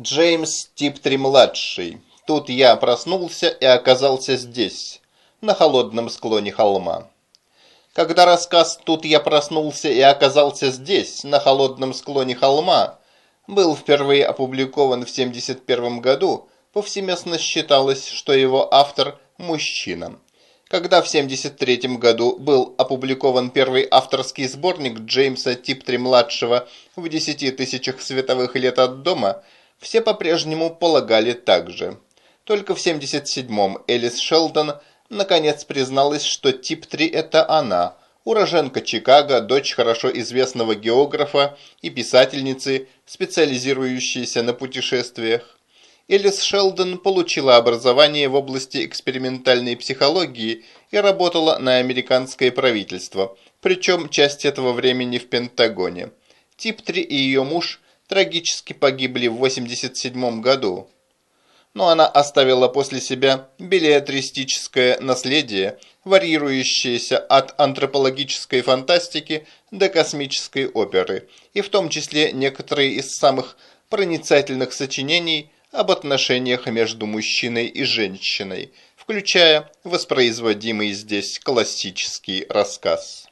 Джеймс Типтри-младший. Тут я проснулся и оказался здесь, на холодном склоне холма. Когда рассказ «Тут я проснулся и оказался здесь, на холодном склоне холма» был впервые опубликован в 1971 году, повсеместно считалось, что его автор – мужчина. Когда в 1973 году был опубликован первый авторский сборник Джеймса Типтри-младшего в 10 тысячах световых лет от дома – все по-прежнему полагали так же. Только в 77-м Элис Шелдон наконец призналась, что тип 3 это она, уроженка Чикаго, дочь хорошо известного географа и писательницы, специализирующейся на путешествиях. Элис Шелдон получила образование в области экспериментальной психологии и работала на американское правительство, причем часть этого времени в Пентагоне. Тип 3 и ее муж – трагически погибли в 87 году. Но она оставила после себя билетристическое наследие, варьирующееся от антропологической фантастики до космической оперы, и в том числе некоторые из самых проницательных сочинений об отношениях между мужчиной и женщиной, включая воспроизводимый здесь классический рассказ.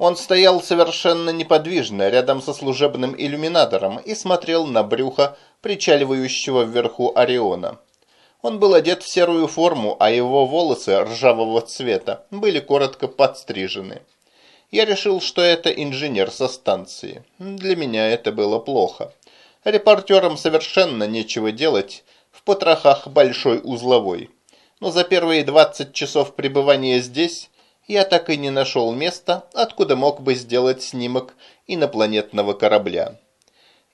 Он стоял совершенно неподвижно рядом со служебным иллюминатором и смотрел на брюхо причаливающего вверху Ориона. Он был одет в серую форму, а его волосы ржавого цвета были коротко подстрижены. Я решил, что это инженер со станции. Для меня это было плохо. Репортерам совершенно нечего делать в потрохах большой узловой. Но за первые 20 часов пребывания здесь я так и не нашел места, откуда мог бы сделать снимок инопланетного корабля.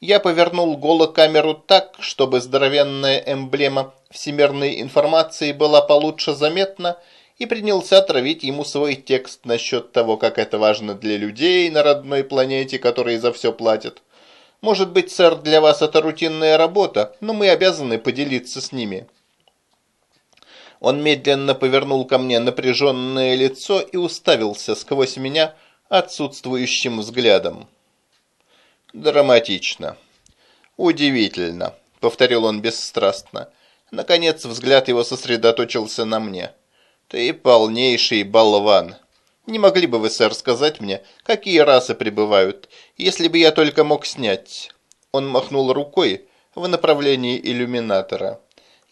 Я повернул голокамеру так, чтобы здоровенная эмблема всемирной информации была получше заметна, и принялся травить ему свой текст насчет того, как это важно для людей на родной планете, которые за все платят. Может быть, сэр, для вас это рутинная работа, но мы обязаны поделиться с ними. Он медленно повернул ко мне напряженное лицо и уставился сквозь меня отсутствующим взглядом. Драматично. Удивительно, повторил он бесстрастно. Наконец взгляд его сосредоточился на мне. Ты полнейший болван. Не могли бы вы, сэр, сказать мне, какие расы прибывают, если бы я только мог снять? Он махнул рукой в направлении иллюминатора.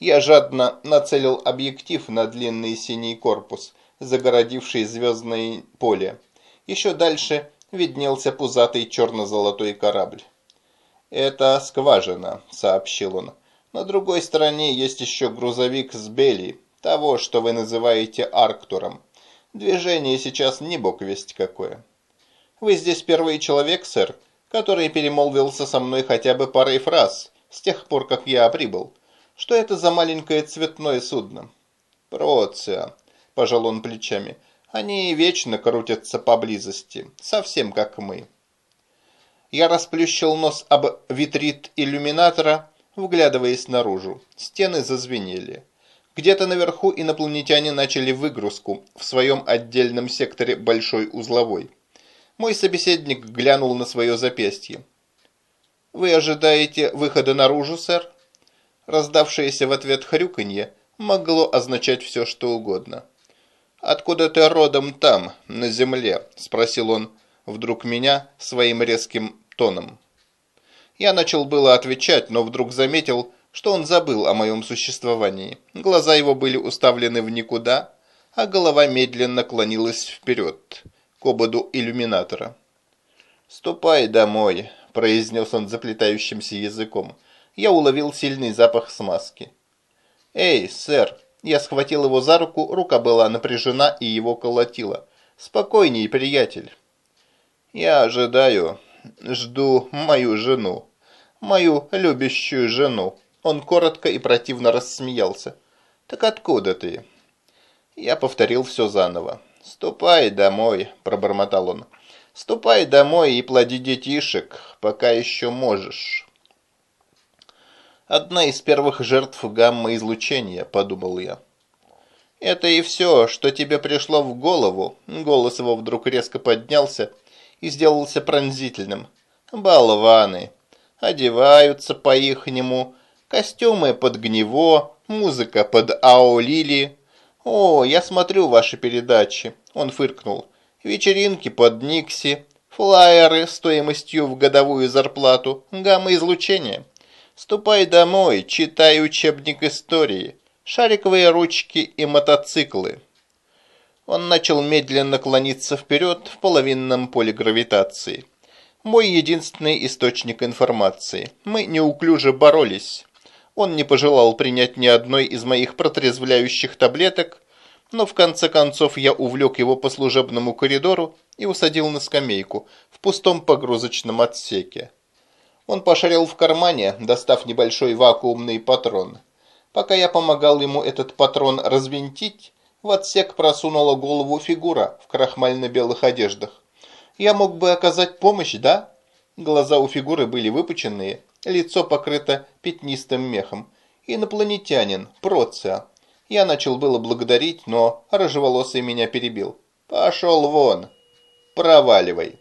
Я жадно нацелил объектив на длинный синий корпус, загородивший звездное поле. Еще дальше виднелся пузатый черно-золотой корабль. «Это скважина», — сообщил он. «На другой стороне есть еще грузовик с Белли, того, что вы называете Арктуром. Движение сейчас не бог весть какое». «Вы здесь первый человек, сэр, который перемолвился со мной хотя бы парой фраз с тех пор, как я прибыл. Что это за маленькое цветное судно? Проция, пожал он плечами. Они вечно крутятся поблизости, совсем как мы. Я расплющил нос об витрит иллюминатора, вглядываясь наружу. Стены зазвенели. Где-то наверху инопланетяне начали выгрузку в своем отдельном секторе большой узловой. Мой собеседник глянул на свое запястье. «Вы ожидаете выхода наружу, сэр?» Раздавшееся в ответ хрюканье могло означать все, что угодно. «Откуда ты родом там, на земле?» – спросил он вдруг меня своим резким тоном. Я начал было отвечать, но вдруг заметил, что он забыл о моем существовании. Глаза его были уставлены в никуда, а голова медленно клонилась вперед, к ободу иллюминатора. «Ступай домой», – произнес он заплетающимся языком я уловил сильный запах смазки. «Эй, сэр!» Я схватил его за руку, рука была напряжена и его колотила. «Спокойней, приятель!» «Я ожидаю, жду мою жену, мою любящую жену». Он коротко и противно рассмеялся. «Так откуда ты?» Я повторил все заново. «Ступай домой», – пробормотал он. «Ступай домой и плоди детишек, пока еще можешь». Одна из первых жертв гамма-излучения, подумал я. Это и все, что тебе пришло в голову. Голос его вдруг резко поднялся и сделался пронзительным. Болваны. одеваются по-ихнему, костюмы под гнево, музыка под аолили. О, я смотрю ваши передачи, он фыркнул. Вечеринки под Никси, флайеры стоимостью в годовую зарплату, гамма-излучение. Ступай домой, читай учебник истории, шариковые ручки и мотоциклы. Он начал медленно клониться вперед в половинном поле гравитации. Мой единственный источник информации. Мы неуклюже боролись. Он не пожелал принять ни одной из моих протрезвляющих таблеток, но в конце концов я увлек его по служебному коридору и усадил на скамейку в пустом погрузочном отсеке. Он пошарил в кармане, достав небольшой вакуумный патрон. Пока я помогал ему этот патрон развинтить, в отсек просунула голову фигура в крахмально-белых одеждах. Я мог бы оказать помощь, да? Глаза у фигуры были выпученные, лицо покрыто пятнистым мехом. Инопланетянин, Проция. Я начал было благодарить, но рыжеволосый меня перебил. Пошел вон. Проваливай.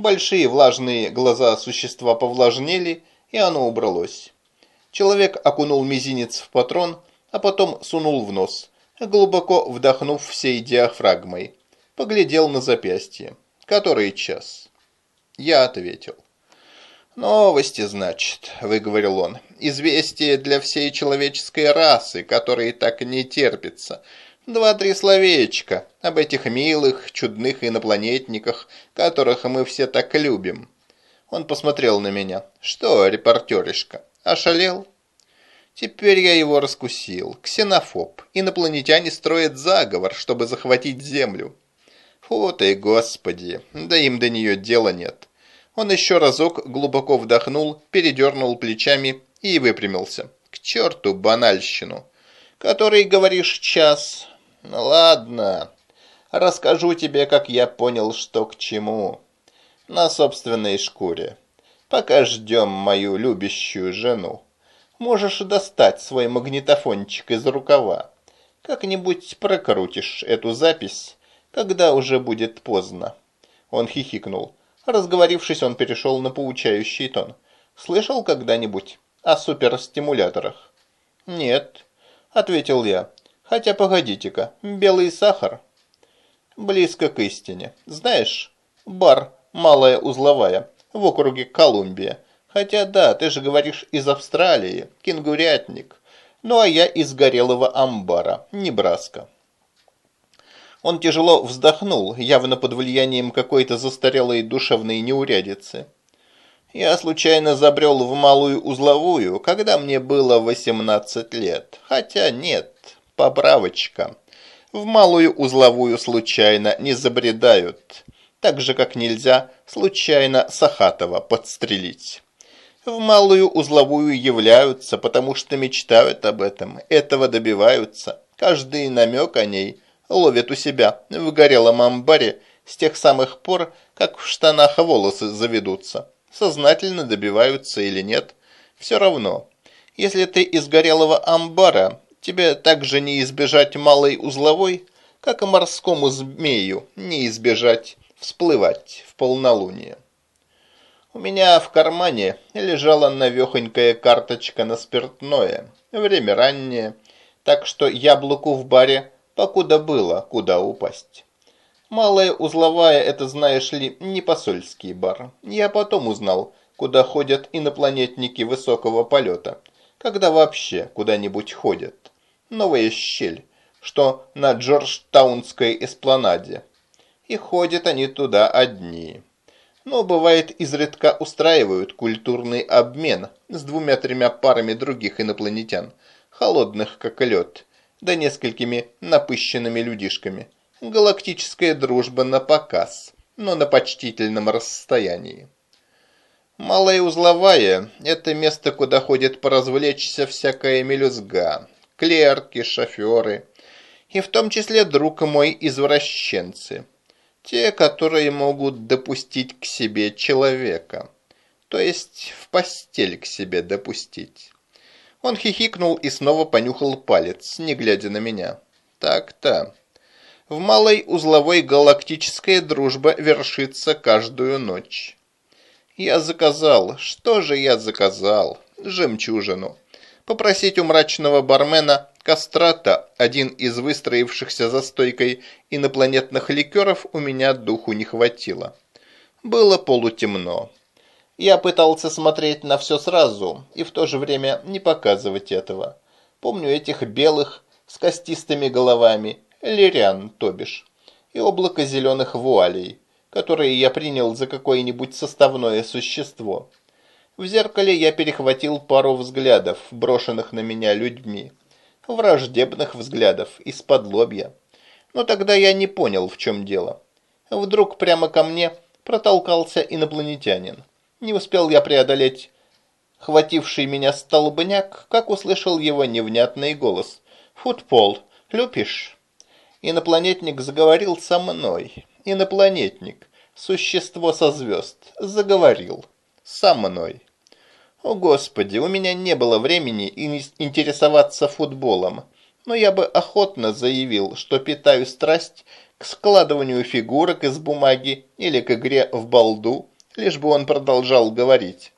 Большие влажные глаза существа повлажнели, и оно убралось. Человек окунул мизинец в патрон, а потом сунул в нос глубоко вдохнув всей диафрагмой. Поглядел на запястье. Который час? Я ответил. «Новости, значит», — выговорил он. «Известие для всей человеческой расы, которой так не терпится. Два-три словечка об этих милых, чудных инопланетниках, которых мы все так любим». Он посмотрел на меня. «Что, репортеришка, ошалел?» Теперь я его раскусил. Ксенофоб. Инопланетяне строят заговор, чтобы захватить Землю. Фу ты, господи, да им до нее дела нет. Он еще разок глубоко вдохнул, передернул плечами и выпрямился. К черту банальщину. Который, говоришь, час. Ладно, расскажу тебе, как я понял, что к чему. На собственной шкуре. Пока ждем мою любящую жену можешь достать свой магнитофончик из рукава. Как-нибудь прокрутишь эту запись, когда уже будет поздно. Он хихикнул. Разговорившись, он перешел на поучающий тон. Слышал когда-нибудь о суперстимуляторах? Нет, ответил я. Хотя погодите-ка, белый сахар? Близко к истине. Знаешь, бар «Малая узловая» в округе Колумбия Хотя да, ты же говоришь из Австралии, кенгурятник. Ну а я из горелого амбара, Небраска. Он тяжело вздохнул, явно под влиянием какой-то застарелой душевной неурядицы. Я случайно забрел в малую узловую, когда мне было 18 лет. Хотя нет, поправочка. В малую узловую случайно не забредают. Так же, как нельзя случайно Сахатова подстрелить в малую узловую являются, потому что мечтают об этом, этого добиваются. Каждый намек о ней ловят у себя в горелом амбаре с тех самых пор, как в штанах волосы заведутся. Сознательно добиваются или нет, все равно. Если ты из горелого амбара, тебе также не избежать малой узловой, как и морскому змею не избежать всплывать в полнолуние. У меня в кармане лежала навехонькая карточка на спиртное. Время раннее, так что яблоку в баре покуда было, куда упасть. Малая узловая – это, знаешь ли, не посольский бар. Я потом узнал, куда ходят инопланетники высокого полета, когда вообще куда-нибудь ходят. Новая щель, что на Джорджтаунской эспланаде. И ходят они туда одни но бывает изредка устраивают культурный обмен с двумя-тремя парами других инопланетян, холодных как лед, да несколькими напыщенными людишками. Галактическая дружба на показ, но на почтительном расстоянии. Малая узловая – это место, куда ходит поразвлечься всякая мелюзга, клерки, шоферы, и в том числе, друг мой, извращенцы – те, которые могут допустить к себе человека. То есть в постель к себе допустить. Он хихикнул и снова понюхал палец, не глядя на меня. Так-то. В малой узловой галактическая дружба вершится каждую ночь. Я заказал, что же я заказал? Жемчужину. Попросить у мрачного бармена кастрата, один из выстроившихся за стойкой инопланетных ликеров, у меня духу не хватило. Было полутемно. Я пытался смотреть на все сразу и в то же время не показывать этого. Помню этих белых с костистыми головами, лирян, то бишь, и облако зеленых вуалей, которые я принял за какое-нибудь составное существо. В зеркале я перехватил пару взглядов, брошенных на меня людьми. Враждебных взглядов, из-под лобья. Но тогда я не понял, в чем дело. Вдруг прямо ко мне протолкался инопланетянин. Не успел я преодолеть хвативший меня столбняк, как услышал его невнятный голос. «Футбол, любишь?» Инопланетник заговорил со мной. Инопланетник, существо со звезд, заговорил. Со мной. О, Господи, у меня не было времени интересоваться футболом, но я бы охотно заявил, что питаю страсть к складыванию фигурок из бумаги или к игре в балду, лишь бы он продолжал говорить.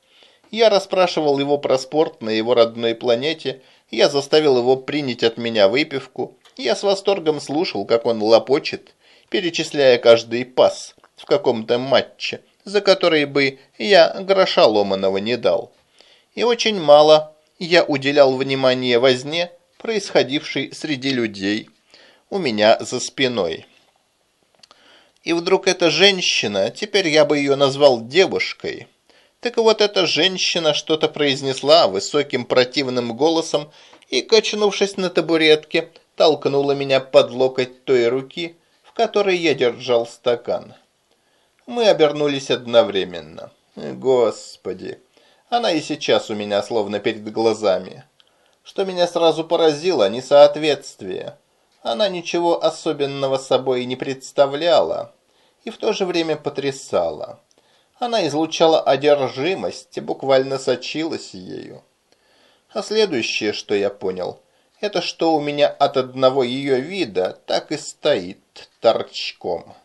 Я расспрашивал его про спорт на его родной планете, я заставил его принять от меня выпивку, я с восторгом слушал, как он лопочет, перечисляя каждый пас в каком-то матче, за который бы я гроша ломаного не дал. И очень мало я уделял внимания возне, происходившей среди людей, у меня за спиной. И вдруг эта женщина, теперь я бы ее назвал девушкой, так вот эта женщина что-то произнесла высоким противным голосом и, качнувшись на табуретке, толкнула меня под локоть той руки, в которой я держал стакан. Мы обернулись одновременно. Господи, она и сейчас у меня словно перед глазами. Что меня сразу поразило, несоответствие. Она ничего особенного собой не представляла и в то же время потрясала. Она излучала одержимость и буквально сочилась ею. А следующее, что я понял, это что у меня от одного ее вида так и стоит торчком.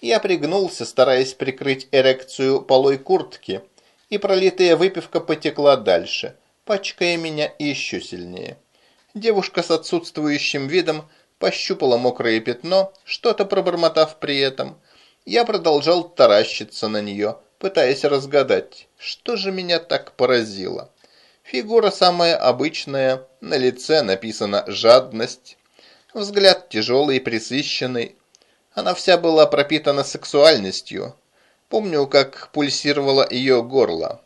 Я пригнулся, стараясь прикрыть эрекцию полой куртки, и пролитая выпивка потекла дальше, пачкая меня еще сильнее. Девушка с отсутствующим видом пощупала мокрое пятно, что-то пробормотав при этом. Я продолжал таращиться на нее, пытаясь разгадать, что же меня так поразило. Фигура самая обычная, на лице написано «жадность». Взгляд тяжелый и присыщенный. Она вся была пропитана сексуальностью. Помню, как пульсировало ее горло.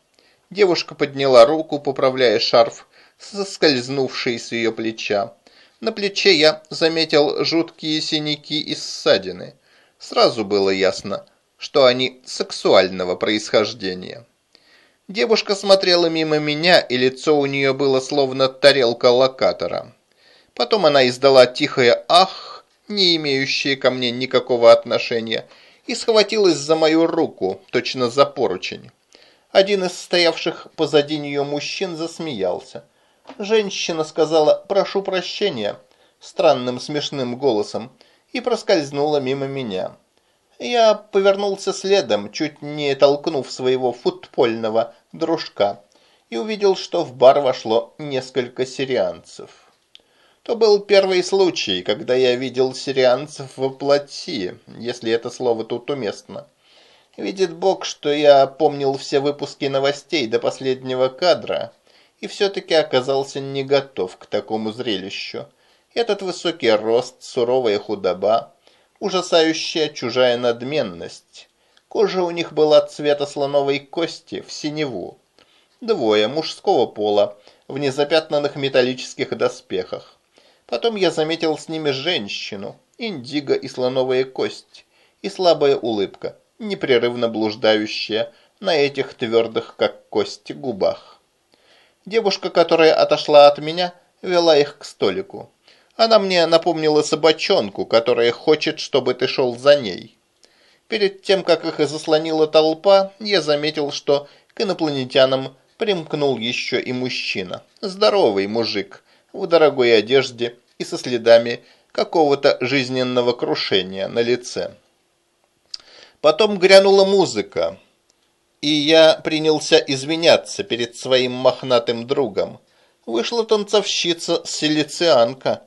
Девушка подняла руку, поправляя шарф, соскользнувший с ее плеча. На плече я заметил жуткие синяки и ссадины. Сразу было ясно, что они сексуального происхождения. Девушка смотрела мимо меня, и лицо у нее было словно тарелка локатора. Потом она издала тихое «ах», не имеющее ко мне никакого отношения, и схватилась за мою руку, точно за поручень. Один из стоявших позади нее мужчин засмеялся. Женщина сказала «прошу прощения» странным смешным голосом и проскользнула мимо меня. Я повернулся следом, чуть не толкнув своего футбольного дружка, и увидел, что в бар вошло несколько сирианцев. То был первый случай, когда я видел сирианцев во плоти, если это слово тут уместно. Видит Бог, что я помнил все выпуски новостей до последнего кадра, и все-таки оказался не готов к такому зрелищу. Этот высокий рост, суровая худоба, ужасающая чужая надменность. Кожа у них была цвета слоновой кости в синеву. Двое мужского пола в незапятнанных металлических доспехах. Потом я заметил с ними женщину, индиго и слоновая кость, и слабая улыбка, непрерывно блуждающая на этих твердых, как кость, губах. Девушка, которая отошла от меня, вела их к столику. Она мне напомнила собачонку, которая хочет, чтобы ты шел за ней. Перед тем, как их заслонила толпа, я заметил, что к инопланетянам примкнул еще и мужчина. Здоровый мужик, в дорогой одежде и со следами какого-то жизненного крушения на лице. Потом грянула музыка, и я принялся извиняться перед своим мохнатым другом. Вышла танцовщица-силицианка,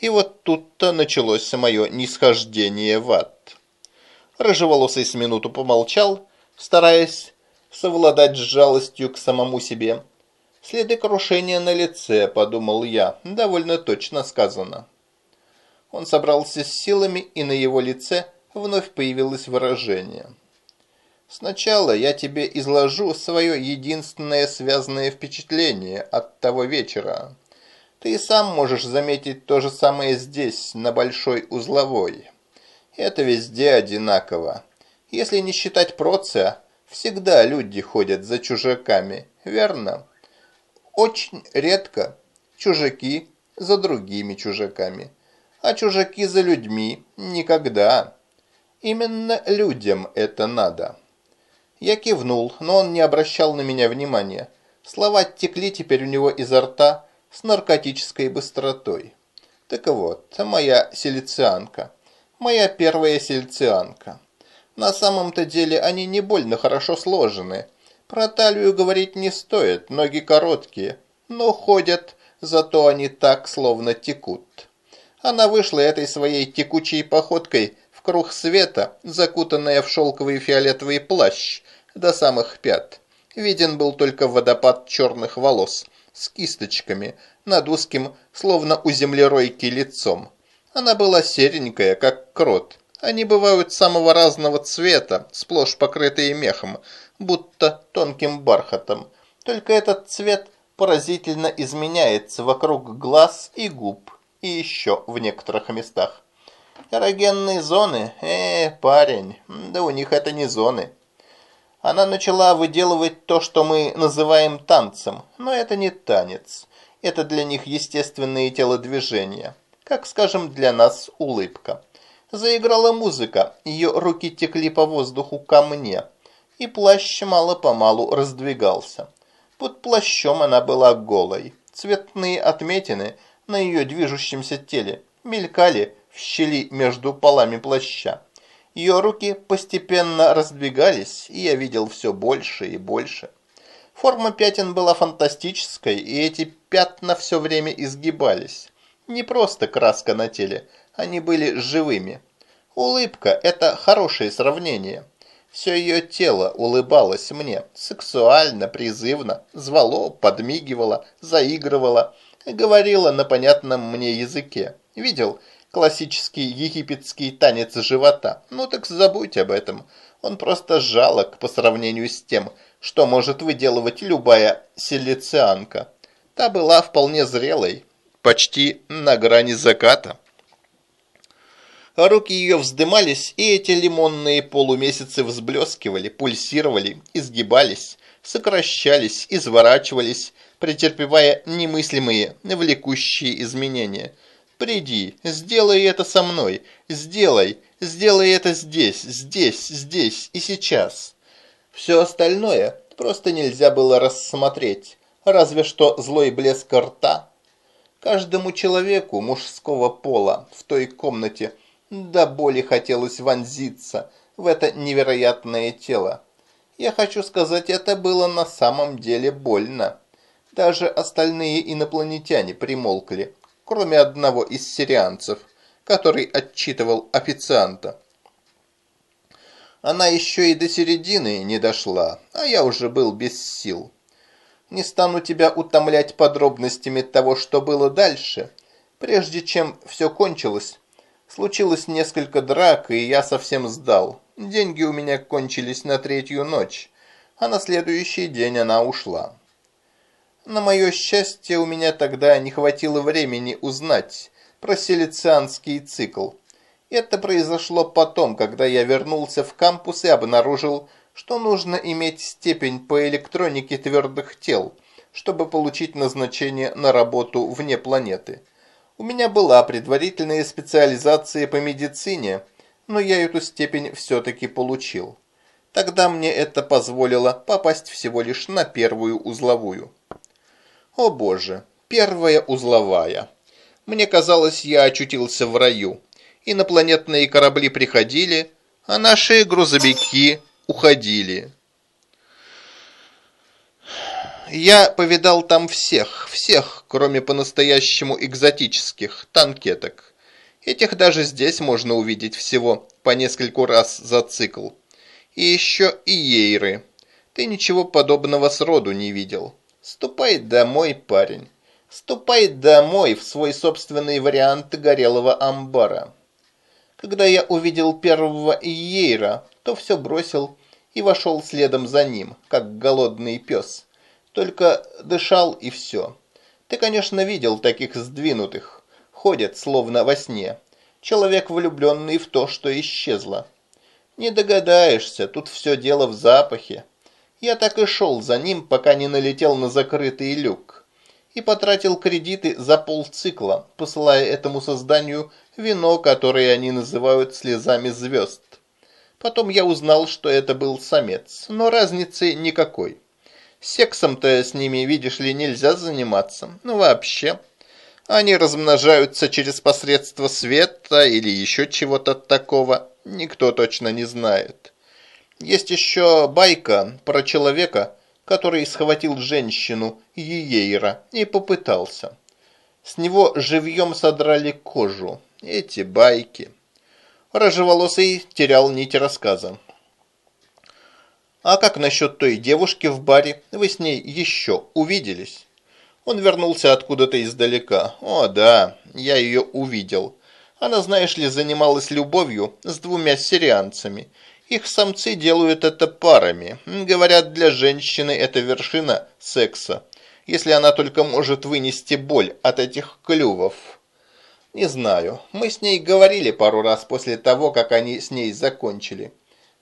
и вот тут-то началось мое нисхождение в ад. Рыжеволосый с минуту помолчал, стараясь совладать с жалостью к самому себе. Следы крушения на лице, подумал я, довольно точно сказано. Он собрался с силами, и на его лице вновь появилось выражение. Сначала я тебе изложу свое единственное связанное впечатление от того вечера. Ты сам можешь заметить то же самое здесь, на Большой Узловой. Это везде одинаково. Если не считать Проция, всегда люди ходят за чужаками, верно? Очень редко чужаки за другими чужаками, а чужаки за людьми никогда. Именно людям это надо. Я кивнул, но он не обращал на меня внимания. Слова текли теперь у него изо рта с наркотической быстротой. Так вот, моя силицианка. Моя первая силицианка. На самом-то деле они не больно хорошо сложены. Про талию говорить не стоит, ноги короткие. Но ходят, зато они так, словно текут. Она вышла этой своей текучей походкой в круг света, закутанная в шелковый фиолетовый плащ, до самых пят. Виден был только водопад черных волос с кисточками над узким, словно у землеройки, лицом. Она была серенькая, как крот. Они бывают самого разного цвета, сплошь покрытые мехом, будто тонким бархатом. Только этот цвет поразительно изменяется вокруг глаз и губ, и еще в некоторых местах. Эрогенные зоны? Э, парень, да у них это не зоны. Она начала выделывать то, что мы называем танцем, но это не танец. Это для них естественные телодвижения, как, скажем, для нас улыбка. Заиграла музыка, ее руки текли по воздуху ко мне, и плащ мало-помалу раздвигался. Под плащом она была голой. Цветные отметины на ее движущемся теле мелькали в щели между полами плаща. Ее руки постепенно раздвигались, и я видел все больше и больше. Форма пятен была фантастической, и эти пятна все время изгибались. Не просто краска на теле, они были живыми. Улыбка – это хорошее сравнение. Все ее тело улыбалось мне, сексуально, призывно, звало, подмигивало, заигрывало, говорило на понятном мне языке. Видел, классический египетский танец живота. Ну так забудь об этом. Он просто жалок по сравнению с тем, что может выделывать любая селицианка. Та была вполне зрелой, почти на грани заката. Руки ее вздымались, и эти лимонные полумесяцы взблескивали, пульсировали, изгибались, сокращались, изворачивались, претерпевая немыслимые, влекущие изменения – Приди, сделай это со мной, сделай, сделай это здесь, здесь, здесь и сейчас. Все остальное просто нельзя было рассмотреть, разве что злой блеск рта. Каждому человеку мужского пола в той комнате до боли хотелось вонзиться в это невероятное тело. Я хочу сказать, это было на самом деле больно. Даже остальные инопланетяне примолкли, кроме одного из сирианцев, который отчитывал официанта. Она еще и до середины не дошла, а я уже был без сил. Не стану тебя утомлять подробностями того, что было дальше. Прежде чем все кончилось, случилось несколько драк, и я совсем сдал. Деньги у меня кончились на третью ночь, а на следующий день она ушла. На мое счастье, у меня тогда не хватило времени узнать про селицианский цикл. Это произошло потом, когда я вернулся в кампус и обнаружил, что нужно иметь степень по электронике твердых тел, чтобы получить назначение на работу вне планеты. У меня была предварительная специализация по медицине, но я эту степень все-таки получил. Тогда мне это позволило попасть всего лишь на первую узловую. О боже, первая узловая. Мне казалось, я очутился в раю. Инопланетные корабли приходили, а наши грузовики уходили. Я повидал там всех, всех, кроме по-настоящему экзотических танкеток. Этих даже здесь можно увидеть всего по нескольку раз за цикл. И еще и ейры. Ты ничего подобного сроду не видел. Ступай домой, парень. Ступай домой в свой собственный вариант горелого амбара. Когда я увидел первого ейра, то все бросил и вошел следом за ним, как голодный пес. Только дышал и все. Ты, конечно, видел таких сдвинутых. Ходят, словно во сне. Человек, влюбленный в то, что исчезло. Не догадаешься, тут все дело в запахе. Я так и шел за ним, пока не налетел на закрытый люк. И потратил кредиты за полцикла, посылая этому созданию вино, которое они называют слезами звезд. Потом я узнал, что это был самец, но разницы никакой. Сексом-то с ними, видишь ли, нельзя заниматься. Ну, вообще. Они размножаются через посредство света или еще чего-то такого. Никто точно не знает. Есть еще байка про человека, который схватил женщину Иейра и попытался. С него живьем содрали кожу. Эти байки. Рыжеволосый терял нить рассказа. «А как насчет той девушки в баре? Вы с ней еще увиделись?» Он вернулся откуда-то издалека. «О, да, я ее увидел. Она, знаешь ли, занималась любовью с двумя сирианцами. Их самцы делают это парами. Говорят, для женщины это вершина секса, если она только может вынести боль от этих клювов». «Не знаю. Мы с ней говорили пару раз после того, как они с ней закончили».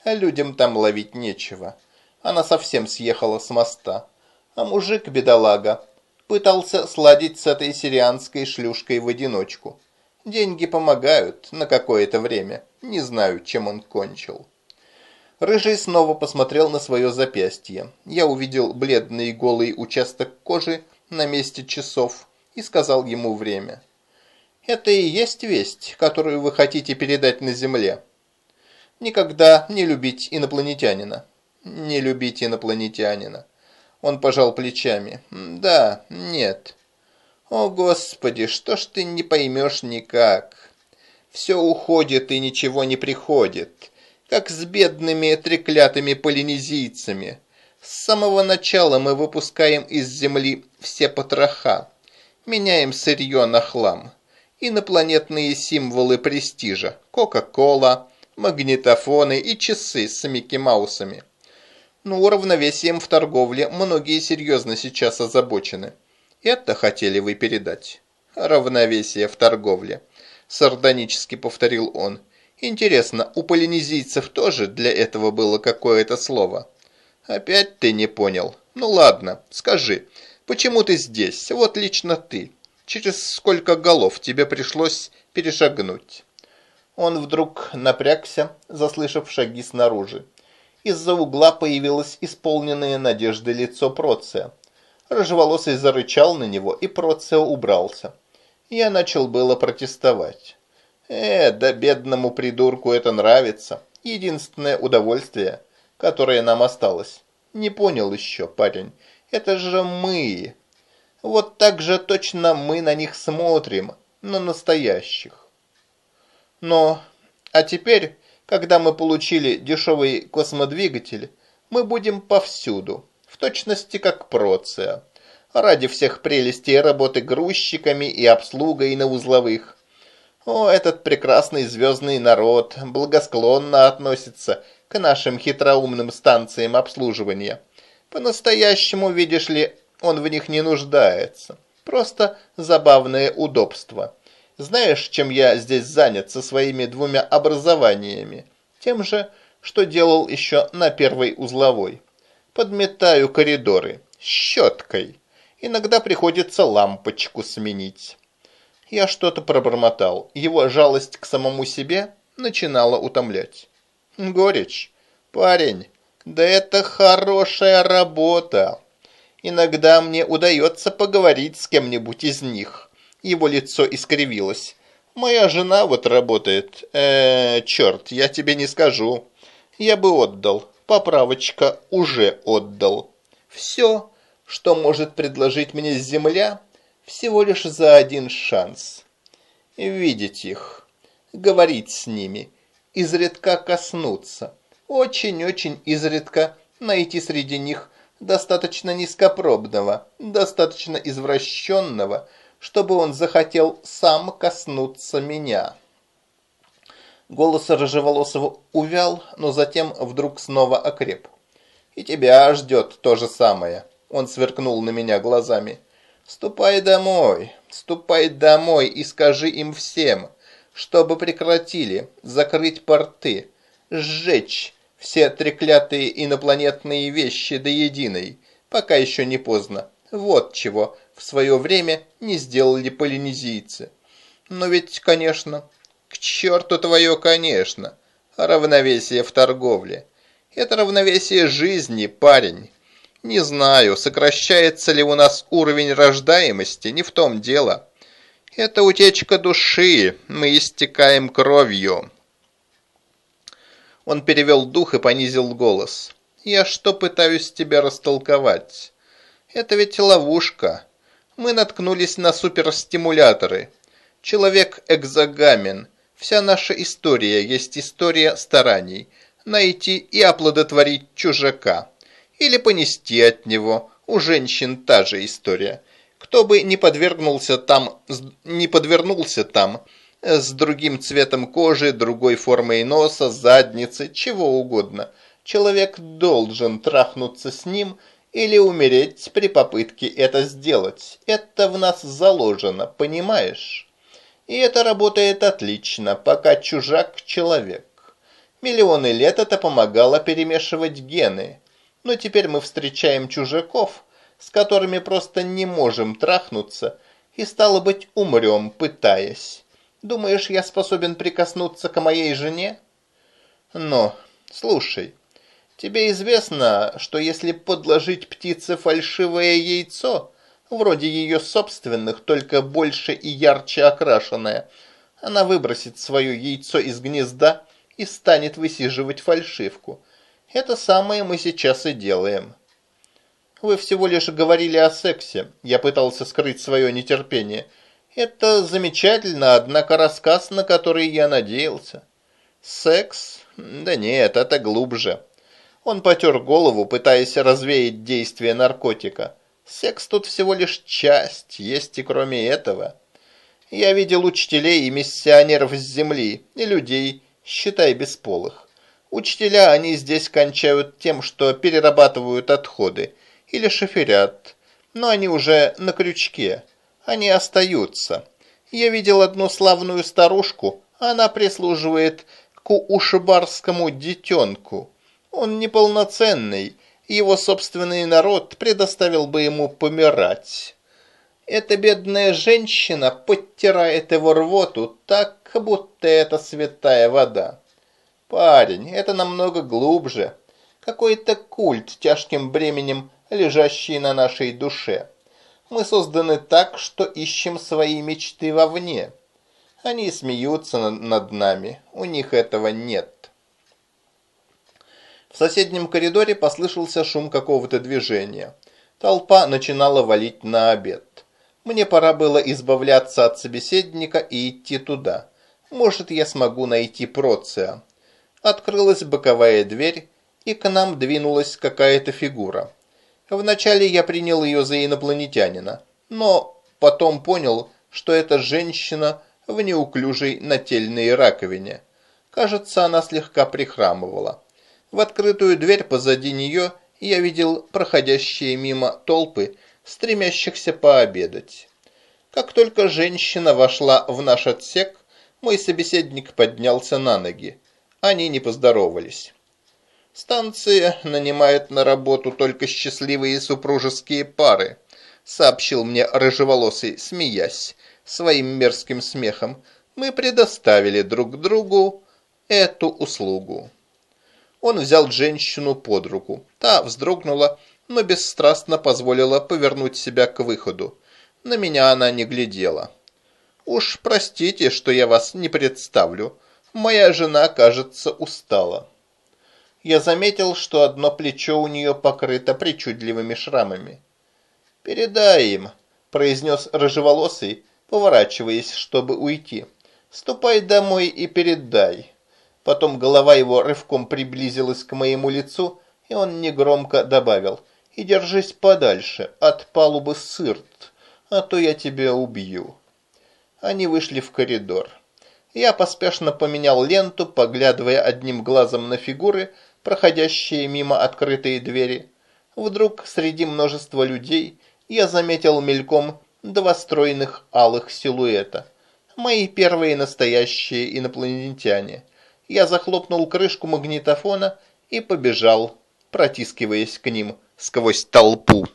А людям там ловить нечего. Она совсем съехала с моста. А мужик, бедолага, пытался сладить с этой сирианской шлюшкой в одиночку. Деньги помогают на какое-то время. Не знаю, чем он кончил. Рыжий снова посмотрел на свое запястье. Я увидел бледный голый участок кожи на месте часов и сказал ему время. «Это и есть весть, которую вы хотите передать на земле?» Никогда не любить инопланетянина. Не любить инопланетянина. Он пожал плечами. Да, нет. О, Господи, что ж ты не поймешь никак? Все уходит и ничего не приходит. Как с бедными треклятыми полинезийцами. С самого начала мы выпускаем из Земли все потроха. Меняем сырье на хлам. Инопланетные символы престижа. Кока-кола, магнитофоны и часы с Микки Маусами. Но уравновесием в торговле многие серьезно сейчас озабочены. Это хотели вы передать. Равновесие в торговле. Сардонически повторил он. Интересно, у полинезийцев тоже для этого было какое-то слово? Опять ты не понял. Ну ладно, скажи, почему ты здесь? Вот лично ты. Через сколько голов тебе пришлось перешагнуть? Он вдруг напрягся, заслышав шаги снаружи. Из-за угла появилось исполненное надежды лицо Проция. Рыжеволосый зарычал на него, и Проция убрался. Я начал было протестовать. «Э, да бедному придурку это нравится. Единственное удовольствие, которое нам осталось. Не понял еще, парень. Это же мы. Вот так же точно мы на них смотрим, на настоящих. Но, а теперь, когда мы получили дешевый космодвигатель, мы будем повсюду, в точности как Проция, ради всех прелестей работы грузчиками и обслугой на узловых. О, этот прекрасный звездный народ благосклонно относится к нашим хитроумным станциям обслуживания. По-настоящему, видишь ли, он в них не нуждается. Просто забавное удобство. Знаешь, чем я здесь занят со своими двумя образованиями? Тем же, что делал еще на первой узловой. Подметаю коридоры. Щеткой. Иногда приходится лампочку сменить. Я что-то пробормотал. Его жалость к самому себе начинала утомлять. Горечь. Парень, да это хорошая работа. Иногда мне удается поговорить с кем-нибудь из них. Его лицо искривилось. «Моя жена вот работает. Э, черт, я тебе не скажу. Я бы отдал. Поправочка уже отдал. Все, что может предложить мне земля, всего лишь за один шанс. Видеть их, говорить с ними, изредка коснуться, очень-очень изредка найти среди них достаточно низкопробного, достаточно извращенного, чтобы он захотел сам коснуться меня. Голос Рыжеволосого увял, но затем вдруг снова окреп. «И тебя ждет то же самое», — он сверкнул на меня глазами. «Ступай домой, ступай домой и скажи им всем, чтобы прекратили закрыть порты, сжечь все треклятые инопланетные вещи до единой, пока еще не поздно. Вот чего в свое время не сделали полинезийцы. Но ведь, конечно, к черту твое «конечно». Равновесие в торговле. Это равновесие жизни, парень. Не знаю, сокращается ли у нас уровень рождаемости, не в том дело. Это утечка души, мы истекаем кровью. Он перевел дух и понизил голос. Я что пытаюсь тебя растолковать? Это ведь ловушка. Мы наткнулись на суперстимуляторы. Человек-экзогамен – Вся наша история есть история стараний. Найти и оплодотворить чужака. Или понести от него. У женщин та же история. Кто бы не подвергнулся там, не подвернулся там, с другим цветом кожи, другой формой носа, задницы, чего угодно. Человек должен трахнуться с ним или умереть при попытке это сделать. Это в нас заложено, понимаешь? И это работает отлично, пока чужак – человек. Миллионы лет это помогало перемешивать гены. Но теперь мы встречаем чужаков, с которыми просто не можем трахнуться, и, стало быть, умрем, пытаясь. Думаешь, я способен прикоснуться к моей жене? Но, слушай, тебе известно, что если подложить птице фальшивое яйцо – вроде ее собственных, только больше и ярче окрашенное. Она выбросит свое яйцо из гнезда и станет высиживать фальшивку. Это самое мы сейчас и делаем. Вы всего лишь говорили о сексе. Я пытался скрыть свое нетерпение. Это замечательно, однако рассказ, на который я надеялся. Секс? Да нет, это глубже. Он потер голову, пытаясь развеять действие наркотика. Секс тут всего лишь часть, есть и кроме этого. Я видел учителей и миссионеров с земли, и людей, считай, бесполых. Учителя они здесь кончают тем, что перерабатывают отходы или шоферят, но они уже на крючке, они остаются. Я видел одну славную старушку, она прислуживает к ушибарскому детенку. Он неполноценный, его собственный народ предоставил бы ему помирать. Эта бедная женщина подтирает его рвоту так, будто это святая вода. Парень, это намного глубже. Какой-то культ тяжким бременем, лежащий на нашей душе. Мы созданы так, что ищем свои мечты вовне. Они смеются над нами, у них этого нет. В соседнем коридоре послышался шум какого-то движения. Толпа начинала валить на обед. Мне пора было избавляться от собеседника и идти туда. Может, я смогу найти Проция. Открылась боковая дверь, и к нам двинулась какая-то фигура. Вначале я принял ее за инопланетянина, но потом понял, что это женщина в неуклюжей нательной раковине. Кажется, она слегка прихрамывала. В открытую дверь позади нее я видел проходящие мимо толпы, стремящихся пообедать. Как только женщина вошла в наш отсек, мой собеседник поднялся на ноги. Они не поздоровались. «Станция нанимает на работу только счастливые супружеские пары», сообщил мне рыжеволосый, смеясь, своим мерзким смехом. «Мы предоставили друг другу эту услугу». Он взял женщину под руку. Та вздрогнула, но бесстрастно позволила повернуть себя к выходу. На меня она не глядела. «Уж простите, что я вас не представлю. Моя жена, кажется, устала». Я заметил, что одно плечо у нее покрыто причудливыми шрамами. «Передай им», – произнес рыжеволосый, поворачиваясь, чтобы уйти. «Ступай домой и передай». Потом голова его рывком приблизилась к моему лицу, и он негромко добавил «И держись подальше от палубы сырт, а то я тебя убью». Они вышли в коридор. Я поспешно поменял ленту, поглядывая одним глазом на фигуры, проходящие мимо открытой двери. Вдруг среди множества людей я заметил мельком два стройных алых силуэта. Мои первые настоящие инопланетяне. Я захлопнул крышку магнитофона и побежал, протискиваясь к ним сквозь толпу.